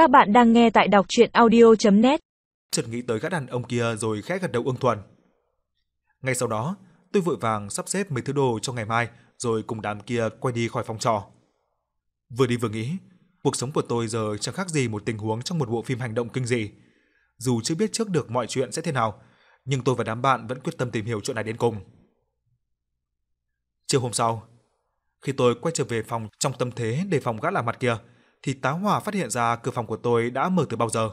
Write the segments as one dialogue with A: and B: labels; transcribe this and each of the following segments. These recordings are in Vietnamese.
A: Các bạn đang nghe tại đọc audio net
B: Chợt nghĩ tới gã đàn ông kia rồi khẽ gật đầu ưng thuận. Ngay sau đó, tôi vội vàng sắp xếp mấy thứ đồ cho ngày mai rồi cùng đám kia quay đi khỏi phòng trọ. Vừa đi vừa nghĩ, cuộc sống của tôi giờ chẳng khác gì một tình huống trong một bộ phim hành động kinh dị. Dù chưa biết trước được mọi chuyện sẽ thế nào, nhưng tôi và đám bạn vẫn quyết tâm tìm hiểu chuyện này đến cùng. Chiều hôm sau, khi tôi quay trở về phòng trong tâm thế đề phòng gã lạ mặt kia, thì tá hỏa phát hiện ra cửa phòng của tôi đã mở từ bao giờ.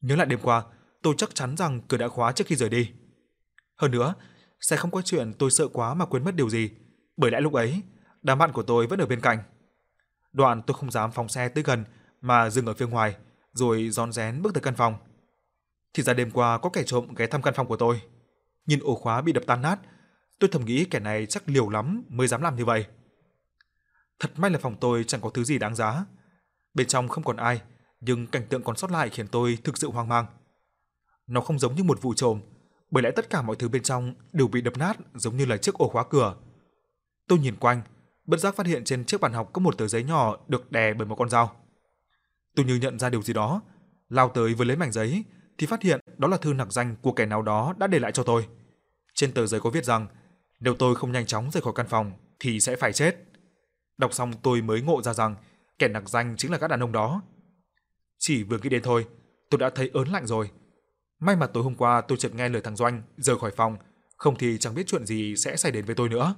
B: Nhớ lại đêm qua, tôi chắc chắn rằng cửa đã khóa trước khi rời đi. Hơn nữa, sẽ không có chuyện tôi sợ quá mà quên mất điều gì, bởi lẽ lúc ấy, đám bạn của tôi vẫn ở bên cạnh. Đoạn tôi không dám phóng xe tới gần mà dừng ở phía ngoài, rồi rón rén bước tới căn phòng. Thì ra đêm qua có kẻ trộm ghé thăm căn phòng của tôi. Nhìn ổ khóa bị đập tan nát, tôi thầm nghĩ kẻ này chắc liều lắm mới dám làm như vậy. Thật may là phòng tôi chẳng có thứ gì đáng giá. Bên trong không còn ai, nhưng cảnh tượng còn sót lại khiến tôi thực sự hoang mang. Nó không giống như một vụ trộm, bởi lẽ tất cả mọi thứ bên trong đều bị đập nát giống như là chiếc ổ khóa cửa. Tôi nhìn quanh, bất giác phát hiện trên chiếc bàn học có một tờ giấy nhỏ được đè bởi một con dao. Tôi như nhận ra điều gì đó, lao tới với lấy mảnh giấy thì phát hiện đó là thư nặc danh của kẻ nào đó đã để lại cho tôi. Trên tờ giấy có viết rằng nếu tôi không nhanh chóng rời khỏi căn phòng thì sẽ phải chết. Đọc xong tôi mới ngộ ra rằng kẻ nặc danh chính là các đàn ông đó. Chỉ vừa nghĩ đến thôi, tôi đã thấy ớn lạnh rồi. May mà tối hôm qua tôi chợt nghe lời thằng Doanh rời khỏi phòng, không thì chẳng biết chuyện gì sẽ xảy đến với tôi nữa.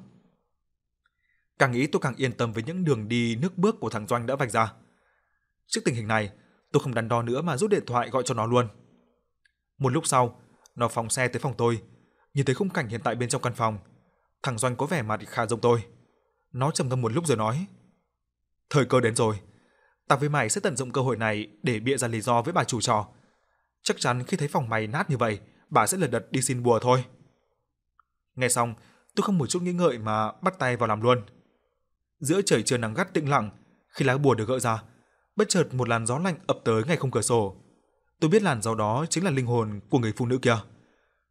B: Càng nghĩ tôi càng yên tâm với những đường đi nước bước của thằng Doanh đã vạch ra. Trước tình hình này, tôi không đắn đo nữa mà rút điện thoại gọi cho nó luôn. Một lúc sau, nó phóng xe tới phòng tôi, nhìn thấy khung cảnh hiện tại bên trong căn phòng. Thằng Doanh có vẻ mặt khá giống tôi. Nó trầm ngâm một lúc rồi nói: "Thời cơ đến rồi, ta với mày sẽ tận dụng cơ hội này để bịa ra lý do với bà chủ trò. Chắc chắn khi thấy phòng mày nát như vậy, bà sẽ lật đật đi xin bùa thôi." Nghe xong, tôi không một chút nghĩ ngợi mà bắt tay vào làm luôn. Giữa trời trưa nắng gắt tĩnh lặng, khi lá bùa được gỡ ra, bất chợt một làn gió lạnh ập tới ngay không cửa sổ. Tôi biết làn gió đó chính là linh hồn của người phụ nữ kia.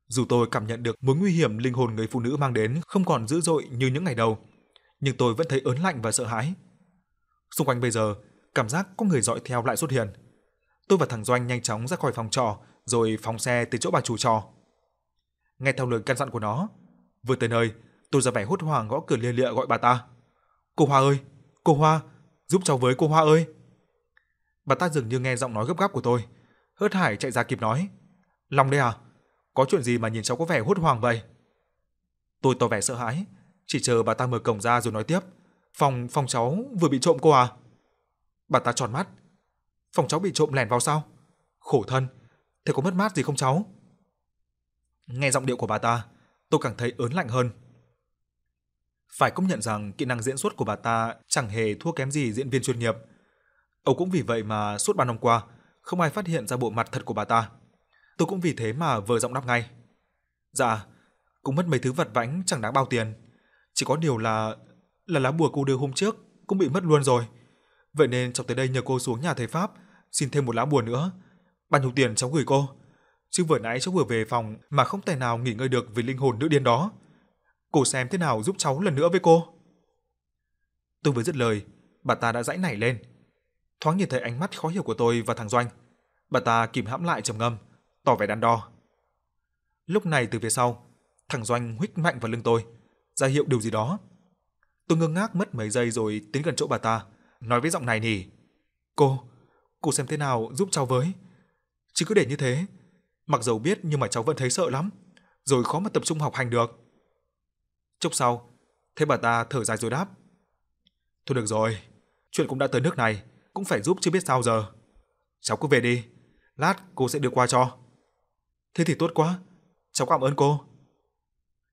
B: Dù tôi cảm nhận được mối nguy hiểm linh hồn người phụ nữ mang đến không còn dữ dội như những ngày đầu, nhưng tôi vẫn thấy ớn lạnh và sợ hãi. Xung quanh bây giờ, cảm giác có người dõi theo lại xuất hiện. Tôi và thằng Doanh nhanh chóng ra khỏi phòng trọ rồi phóng xe tới chỗ bà chủ trọ. Nghe theo lời căn dặn của nó, vừa tới nơi, tôi ra vẻ hốt hoảng gõ cửa lia lịa gọi bà ta. "Cô Hoa ơi, cô Hoa, giúp cháu với cô Hoa ơi." Bà ta dường như nghe giọng nói gấp gáp của tôi, hớt hải chạy ra kịp nói: "Long đây à? Có chuyện gì mà nhìn cháu có vẻ hốt hoảng vậy?" Tôi tỏ vẻ sợ hãi, chỉ chờ bà ta mở cổng ra rồi nói tiếp, "Phòng phòng cháu vừa bị trộm cô à?" Bà ta tròn mắt, "Phòng cháu bị trộm lẻn vào sao? Khổ thân, thế có mất mát gì không cháu?" Nghe giọng điệu của bà ta, tôi càng thấy ớn lạnh hơn. Phải công nhận rằng kỹ năng diễn xuất của bà ta chẳng hề thua kém gì diễn viên chuyên nghiệp. ông cũng vì vậy mà suốt ba năm qua, không ai phát hiện ra bộ mặt thật của bà ta. Tôi cũng vì thế mà vờ giọng đáp ngay. Dạ, cũng mất mấy thứ vật vãnh chẳng đáng bao tiền. Chỉ có điều là là lá bùa cô đưa hôm trước cũng bị mất luôn rồi. Vậy nên cháu tới đây nhờ cô xuống nhà thầy Pháp xin thêm một lá bùa nữa. Bao nhiêu tiền cháu gửi cô? Chứ vừa nãy cháu vừa về phòng mà không thể nào nghỉ ngơi được vì linh hồn nữ điên đó. Cô xem thế nào giúp cháu lần nữa với cô. Tôi vừa dứt lời, bà ta đã dãy nảy lên. Thoáng nhìn thấy ánh mắt khó hiểu của tôi và thằng Doanh, bà ta kìm hãm lại trầm ngâm, tỏ vẻ đắn đo. Lúc này từ phía sau, thằng Doanh huých mạnh vào lưng tôi, ra hiệu điều gì đó. Tôi ngơ ngác mất mấy giây rồi tiến gần chỗ bà ta, nói với giọng này nỉ: "Cô, cô xem thế nào giúp cháu với. Chứ cứ để như thế, mặc dầu biết nhưng mà cháu vẫn thấy sợ lắm, rồi khó mà tập trung học hành được." Chốc sau, thấy bà ta thở dài rồi đáp: "Thôi được rồi, chuyện cũng đã tới nước này, cũng phải giúp chứ biết sao giờ. Cháu cứ về đi, lát cô sẽ đưa qua cho." "Thế thì tốt quá, cháu cảm ơn cô."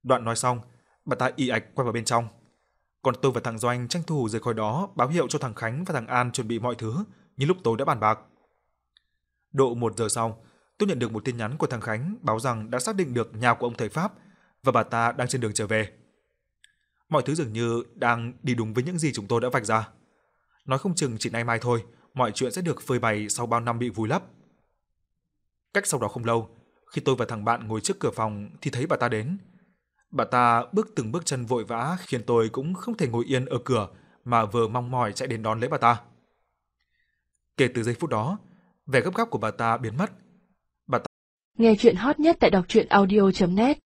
B: Đoạn nói xong, bà ta y ạch quay vào bên trong. Còn tôi và thằng Doanh tranh thủ rời khỏi đó báo hiệu cho thằng Khánh và thằng An chuẩn bị mọi thứ như lúc tối đã bàn bạc. Độ một giờ sau, tôi nhận được một tin nhắn của thằng Khánh báo rằng đã xác định được nhà của ông thầy Pháp và bà ta đang trên đường trở về. Mọi thứ dường như đang đi đúng với những gì chúng tôi đã vạch ra. Nói không chừng chỉ nay mai thôi, mọi chuyện sẽ được phơi bày sau bao năm bị vùi lấp. Cách sau đó không lâu, khi tôi và thằng bạn ngồi trước cửa phòng thì thấy bà ta đến. Bà ta bước từng bước chân vội vã khiến tôi cũng không thể ngồi yên ở cửa mà vừa mong mỏi chạy đến đón lấy bà ta. Kể từ giây phút đó, vẻ gấp gáp của bà ta biến mất.
C: bà ta Nghe chuyện hot nhất tại đọc truyện audio.net